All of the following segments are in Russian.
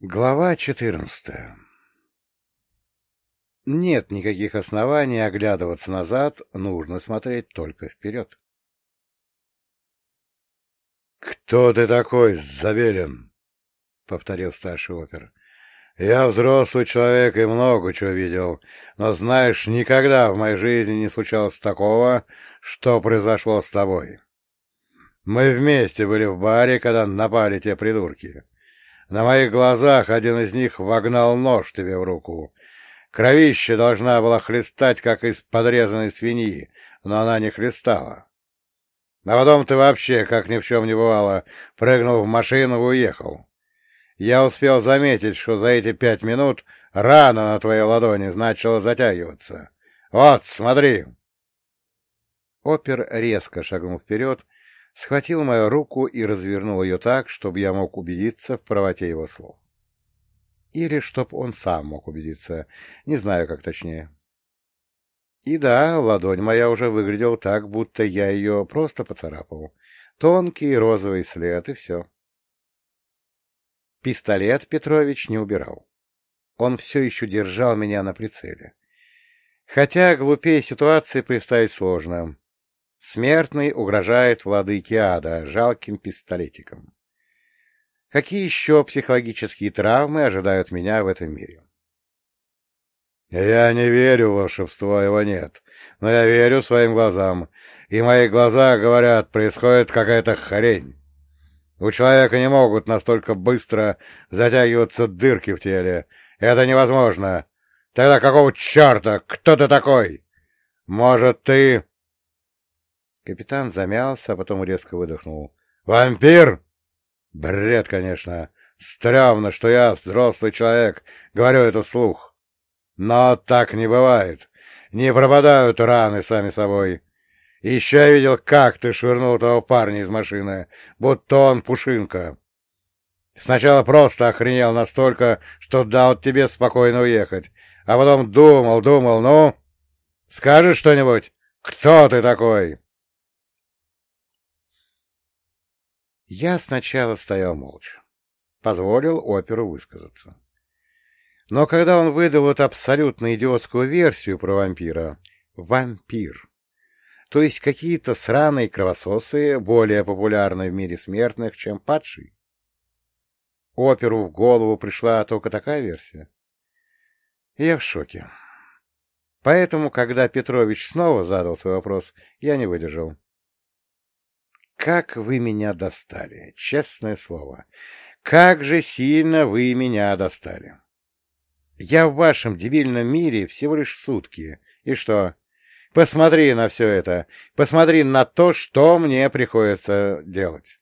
Глава четырнадцатая Нет никаких оснований оглядываться назад, нужно смотреть только вперед. — Кто ты такой, Забелин? — повторил старший опер. — Я взрослый человек и много чего видел, но, знаешь, никогда в моей жизни не случалось такого, что произошло с тобой. Мы вместе были в баре, когда напали те придурки. На моих глазах один из них вогнал нож тебе в руку. Кровище должна была хлестать, как из подрезанной свиньи, но она не хлестала. А потом ты вообще, как ни в чем не бывало, прыгнул в машину и уехал. Я успел заметить, что за эти пять минут рана на твоей ладони начала затягиваться. Вот, смотри!» Опер резко шагнул вперед схватил мою руку и развернул ее так, чтобы я мог убедиться в правоте его слов. Или чтоб он сам мог убедиться, не знаю, как точнее. И да, ладонь моя уже выглядела так, будто я ее просто поцарапал. Тонкий розовый след, и все. Пистолет Петрович не убирал. Он все еще держал меня на прицеле. Хотя глупее ситуации представить сложно. Смертный угрожает владыке ада жалким пистолетиком. Какие еще психологические травмы ожидают меня в этом мире? Я не верю в волшебство, его нет, но я верю своим глазам, и мои глаза говорят, происходит какая-то хрень. У человека не могут настолько быстро затягиваться дырки в теле. Это невозможно. Тогда какого черта? Кто ты такой? Может, ты... Капитан замялся, а потом резко выдохнул. «Вампир?» «Бред, конечно. Стремно, что я, взрослый человек, говорю это вслух. Но так не бывает. Не пропадают раны сами собой. Еще я видел, как ты швырнул того парня из машины, будто он пушинка. Сначала просто охренел настолько, что дал тебе спокойно уехать, а потом думал, думал, ну... Скажешь что-нибудь? Кто ты такой?» Я сначала стоял молча. Позволил оперу высказаться. Но когда он выдал эту абсолютно идиотскую версию про вампира, вампир, то есть какие-то сраные кровососы, более популярны в мире смертных, чем падший, оперу в голову пришла только такая версия. Я в шоке. Поэтому, когда Петрович снова задал свой вопрос, я не выдержал. Как вы меня достали, честное слово. Как же сильно вы меня достали. Я в вашем дебильном мире всего лишь сутки. И что? Посмотри на все это. Посмотри на то, что мне приходится делать.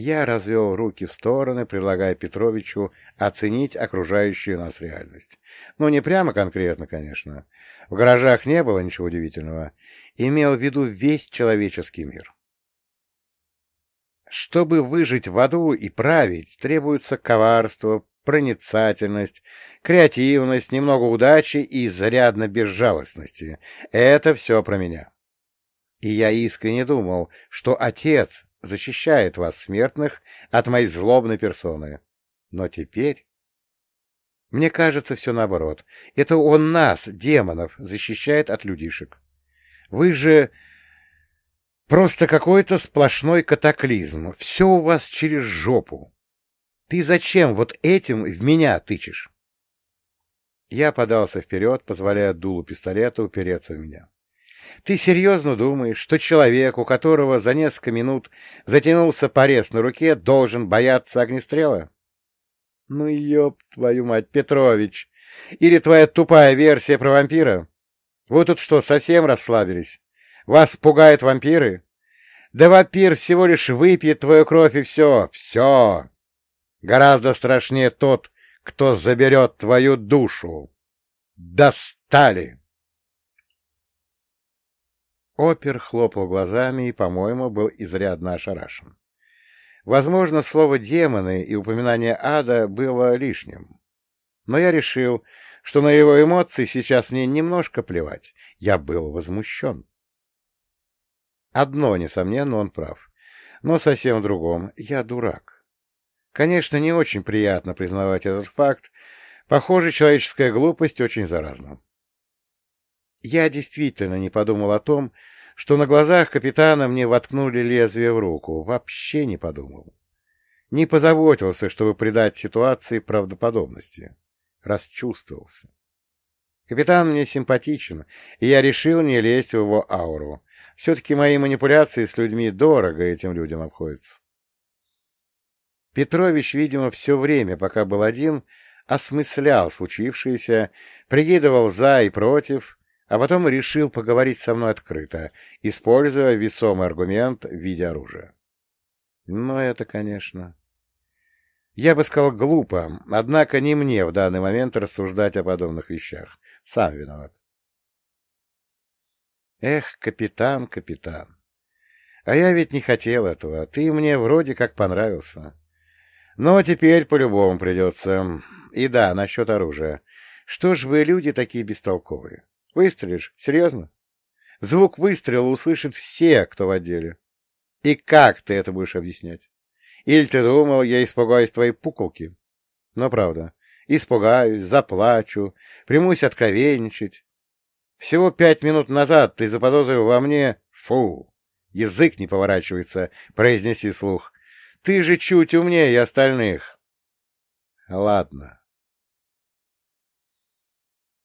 Я развел руки в стороны, предлагая Петровичу оценить окружающую нас реальность. Ну, не прямо конкретно, конечно. В гаражах не было ничего удивительного. Имел в виду весь человеческий мир. Чтобы выжить в аду и править, требуется коварство, проницательность, креативность, немного удачи и зарядно безжалостности. Это все про меня. И я искренне думал, что отец защищает вас, смертных, от моей злобной персоны. Но теперь... Мне кажется, все наоборот. Это он нас, демонов, защищает от людишек. Вы же... Просто какой-то сплошной катаклизм. Все у вас через жопу. Ты зачем вот этим в меня тычешь? Я подался вперед, позволяя дулу пистолета упереться в меня. Ты серьезно думаешь, что человек, у которого за несколько минут затянулся порез на руке, должен бояться огнестрела? Ну, ёб твою мать, Петрович! Или твоя тупая версия про вампира? Вы тут что, совсем расслабились? Вас пугают вампиры? Да вампир всего лишь выпьет твою кровь и все, все. Гораздо страшнее тот, кто заберет твою душу. Достали! Опер хлопал глазами и, по-моему, был изрядно ошарашен. Возможно, слово «демоны» и упоминание ада было лишним. Но я решил, что на его эмоции сейчас мне немножко плевать. Я был возмущен. Одно, несомненно, он прав. Но совсем в другом. Я дурак. Конечно, не очень приятно признавать этот факт. Похоже, человеческая глупость очень заразна. Я действительно не подумал о том, что на глазах капитана мне воткнули лезвие в руку. Вообще не подумал. Не позаботился, чтобы придать ситуации правдоподобности. Расчувствовался. Капитан мне симпатичен, и я решил не лезть в его ауру. Все-таки мои манипуляции с людьми дорого этим людям обходятся. Петрович, видимо, все время, пока был один, осмыслял случившееся, прикидывал за и против, а потом решил поговорить со мной открыто, используя весомый аргумент в виде оружия. Но это, конечно... Я бы сказал глупо, однако не мне в данный момент рассуждать о подобных вещах. Сам виноват. Эх, капитан, капитан. А я ведь не хотел этого. Ты мне вроде как понравился. Но теперь по-любому придется. И да, насчет оружия. Что ж вы, люди, такие бестолковые? Выстрелишь? Серьезно? Звук выстрела услышат все, кто в отделе. И как ты это будешь объяснять? Или ты думал, я испугаюсь твоей пуколки? Но правда, испугаюсь, заплачу, примусь откровенничать. Всего пять минут назад ты заподозрил во мне... Фу! Язык не поворачивается, произнеси слух. Ты же чуть умнее остальных. Ладно.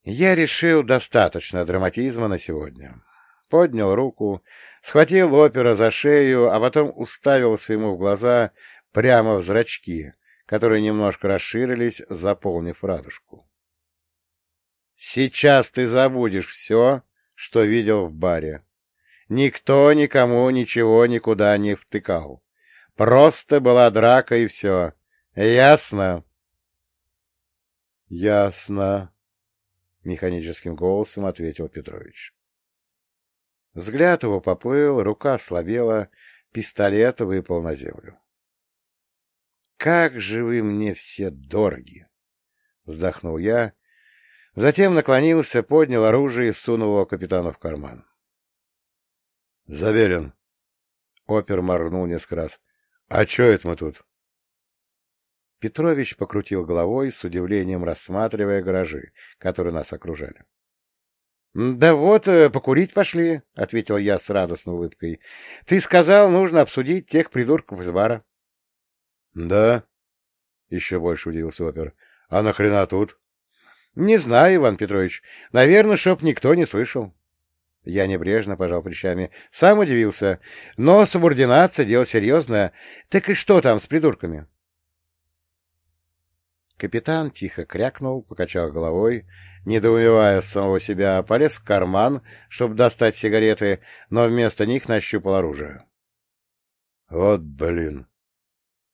Я решил достаточно драматизма на сегодня. Поднял руку, схватил опера за шею, а потом уставился ему в глаза прямо в зрачки, которые немножко расширились, заполнив радужку. «Сейчас ты забудешь все, что видел в баре. Никто никому ничего никуда не втыкал. Просто была драка и все. Ясно?» «Ясно», — механическим голосом ответил Петрович. Взгляд его поплыл, рука слабела, пистолет выпал на землю. Как же вы мне все дороги! Вздохнул я, затем наклонился, поднял оружие и сунул его капитану в карман. — Забелин. Опер моргнул несколько раз. — А чё это мы тут? Петрович покрутил головой, с удивлением рассматривая гаражи, которые нас окружали. — Да вот, э, покурить пошли, — ответил я с радостной улыбкой. — Ты сказал, нужно обсудить тех придурков из бара. — Да? — еще больше удивился опер. — А нахрена тут? — Не знаю, Иван Петрович. Наверное, чтоб никто не слышал. Я небрежно пожал плечами. Сам удивился. Но субординация — дело серьезное. Так и что там с придурками? Капитан тихо крякнул, покачал головой, недоумевая самого себя, полез в карман, чтобы достать сигареты, но вместо них нащупал оружие. — Вот блин!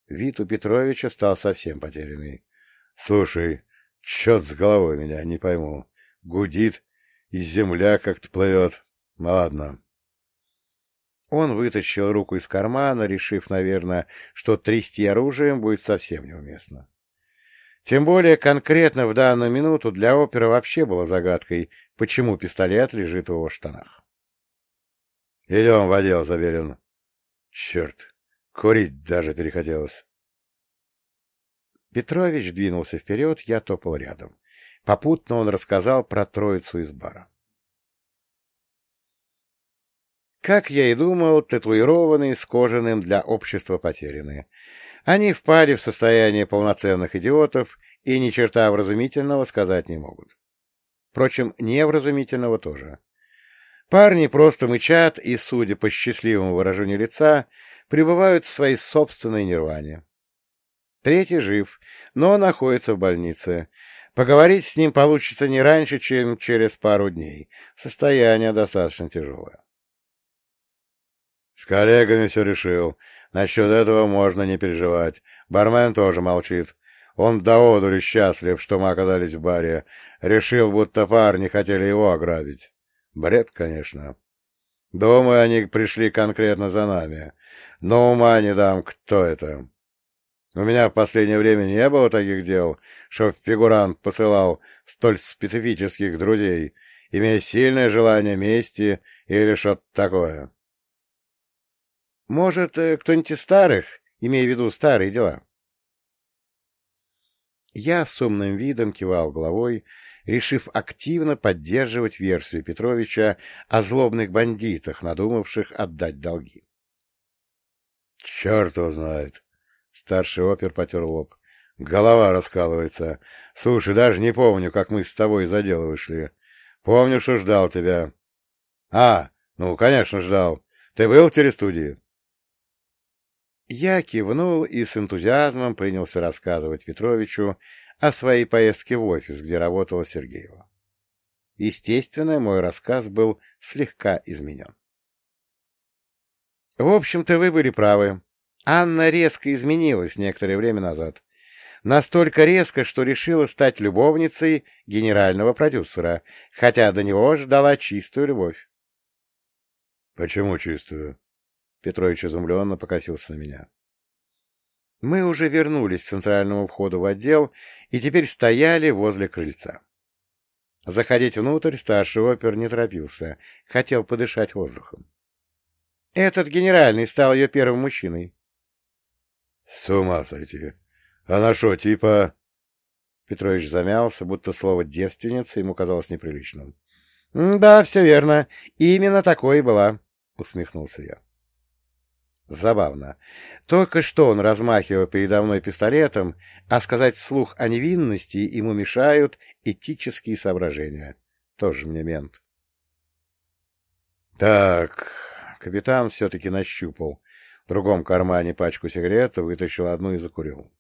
Вид у Петровича стал совсем потерянный. — Слушай, чет с головой меня, не пойму. Гудит, и земля как-то плывет. Ну, ладно. Он вытащил руку из кармана, решив, наверное, что трясти оружием будет совсем неуместно. Тем более конкретно в данную минуту для опера вообще было загадкой, почему пистолет лежит в его штанах. — Идем в отдел, Заверин. — Черт, Курить даже перехотелось. Петрович двинулся вперед, я топал рядом. Попутно он рассказал про троицу из бара. Как я и думал, татуированные с кожаным для общества потерянные. Они впали в состояние полноценных идиотов и ни черта вразумительного сказать не могут. Впрочем, невразумительного тоже. Парни просто мычат и, судя по счастливому выражению лица, пребывают в своей собственной нирване. Третий жив, но находится в больнице. Поговорить с ним получится не раньше, чем через пару дней. Состояние достаточно тяжелое. С коллегами все решил. Насчет этого можно не переживать. Бармен тоже молчит. Он до одури счастлив, что мы оказались в баре. Решил, будто парни хотели его ограбить. Бред, конечно. Думаю, они пришли конкретно за нами. Но ума не дам, кто это. У меня в последнее время не было таких дел, чтоб фигурант посылал столь специфических друзей, имея сильное желание мести или что-то такое. Может, э, кто-нибудь из старых, имея в виду старые дела? Я с умным видом кивал головой, решив активно поддерживать версию Петровича о злобных бандитах, надумавших отдать долги. — Черт его знает! — старший опер потер лоб. — Голова раскалывается. Слушай, даже не помню, как мы с тобой за дело вышли. Помню, что ждал тебя. — А, ну, конечно, ждал. Ты был в телестудии? Я кивнул и с энтузиазмом принялся рассказывать Петровичу о своей поездке в офис, где работала Сергеева. Естественно, мой рассказ был слегка изменен. В общем-то, вы были правы. Анна резко изменилась некоторое время назад. Настолько резко, что решила стать любовницей генерального продюсера, хотя до него ждала чистую любовь. — Почему чистую? Петрович изумленно покосился на меня. Мы уже вернулись к центральному входу в отдел и теперь стояли возле крыльца. Заходить внутрь старший опер не торопился, хотел подышать воздухом. Этот генеральный стал ее первым мужчиной. — С ума сойти! Она что, типа... Петрович замялся, будто слово «девственница» ему казалось неприличным. — Да, все верно. Именно такой и была, — усмехнулся я. Забавно. Только что он размахивал передо мной пистолетом, а сказать вслух о невинности ему мешают этические соображения. Тоже мне мент. Так, капитан все-таки нащупал. В другом кармане пачку сигарет, вытащил одну и закурил.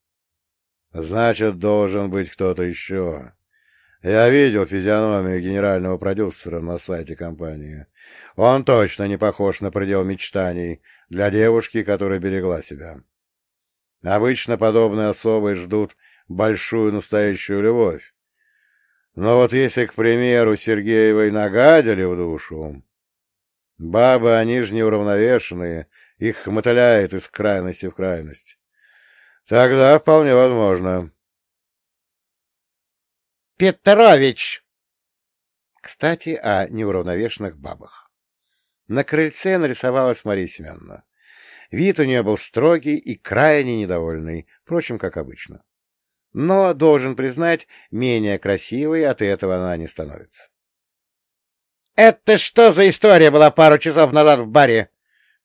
Значит, должен быть кто-то еще. Я видел физиономию генерального продюсера на сайте компании. Он точно не похож на предел мечтаний для девушки, которая берегла себя. Обычно подобные особы ждут большую настоящую любовь. Но вот если, к примеру, Сергеевой нагадили в душу... Бабы, они же неуравновешенные, их мотыляет из крайности в крайность. Тогда вполне возможно. Петрович! Кстати, о неуравновешенных бабах. На крыльце нарисовалась Мария Семеновна. Вид у нее был строгий и крайне недовольный, впрочем, как обычно. Но, должен признать, менее красивой от этого она не становится. — Это что за история была пару часов назад в баре?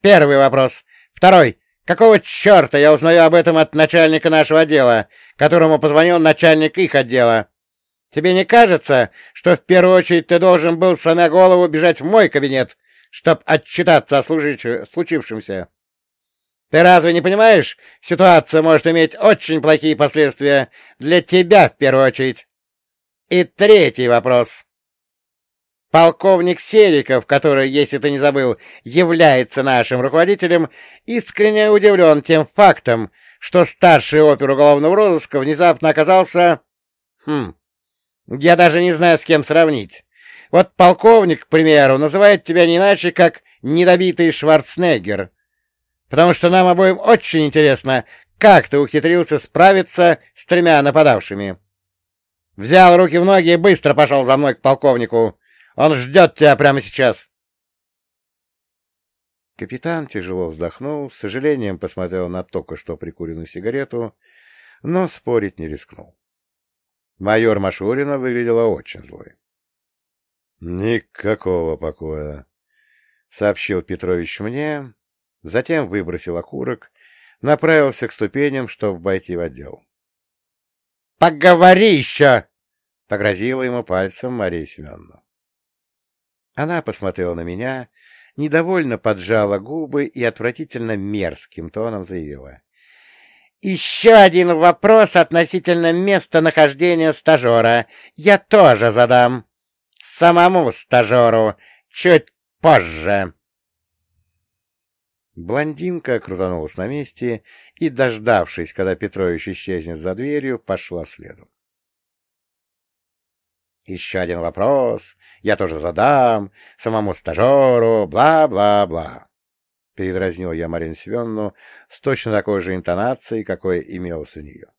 Первый вопрос. Второй. Какого черта я узнаю об этом от начальника нашего отдела, которому позвонил начальник их отдела? Тебе не кажется, что в первую очередь ты должен был, сломя голову, бежать в мой кабинет, чтобы отчитаться о случившемся? Ты разве не понимаешь, ситуация может иметь очень плохие последствия для тебя в первую очередь? И третий вопрос. Полковник Сериков, который, если ты не забыл, является нашим руководителем, искренне удивлен тем фактом, что старший опер уголовного розыска внезапно оказался... Хм... Я даже не знаю, с кем сравнить. Вот полковник, к примеру, называет тебя не иначе, как недобитый Шварценеггер. Потому что нам обоим очень интересно, как ты ухитрился справиться с тремя нападавшими. Взял руки в ноги и быстро пошел за мной к полковнику. Он ждет тебя прямо сейчас. Капитан тяжело вздохнул, с сожалением посмотрел на только что прикуренную сигарету, но спорить не рискнул. Майор Машурина выглядела очень злой. — Никакого покоя, — сообщил Петрович мне, затем выбросил окурок, направился к ступеням, чтобы войти в отдел. — Поговори еще! — погрозила ему пальцем Мария Семеновна. Она посмотрела на меня, недовольно поджала губы и отвратительно мерзким тоном заявила. Еще один вопрос относительно местонахождения стажера. Я тоже задам. Самому стажеру. Чуть позже. Блондинка крутанулась на месте и, дождавшись, когда Петрович исчезнет за дверью, пошла следом. Еще один вопрос. Я тоже задам. Самому стажеру. Бла-бла-бла. — передразнил я Марину Семеновну с точно такой же интонацией, какой имелось у нее.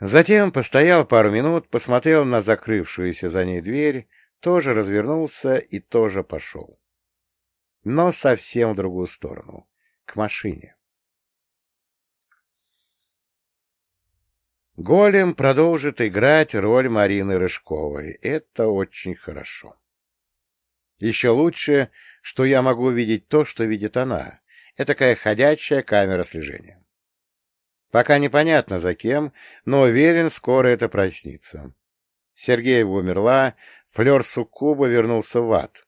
Затем постоял пару минут, посмотрел на закрывшуюся за ней дверь, тоже развернулся и тоже пошел. Но совсем в другую сторону, к машине. Голем продолжит играть роль Марины Рыжковой. Это очень хорошо. Еще лучше, что я могу видеть то, что видит она. Это такая ходячая камера слежения. Пока непонятно за кем, но уверен, скоро это проснится. Сергеева умерла, Флер Суккуба вернулся в ад.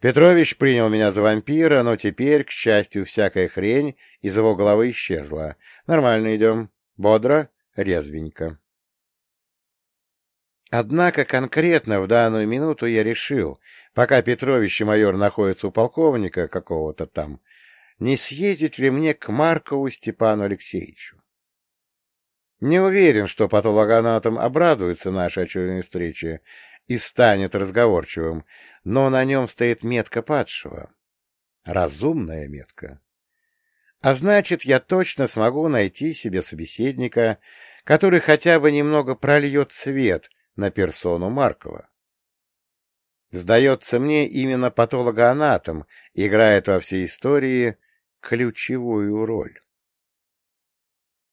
Петрович принял меня за вампира, но теперь, к счастью, всякая хрень из его головы исчезла. Нормально идем. Бодро, резвенько. Однако конкретно в данную минуту я решил, пока Петрович и майор находятся у полковника какого-то там, не съездить ли мне к Маркову Степану Алексеевичу. Не уверен, что патологоанатом обрадуется нашей очередной встрече и станет разговорчивым, но на нем стоит метка падшего. Разумная метка. А значит, я точно смогу найти себе собеседника, который хотя бы немного прольет свет на персону Маркова. Сдается мне, именно патологоанатом играет во всей истории ключевую роль.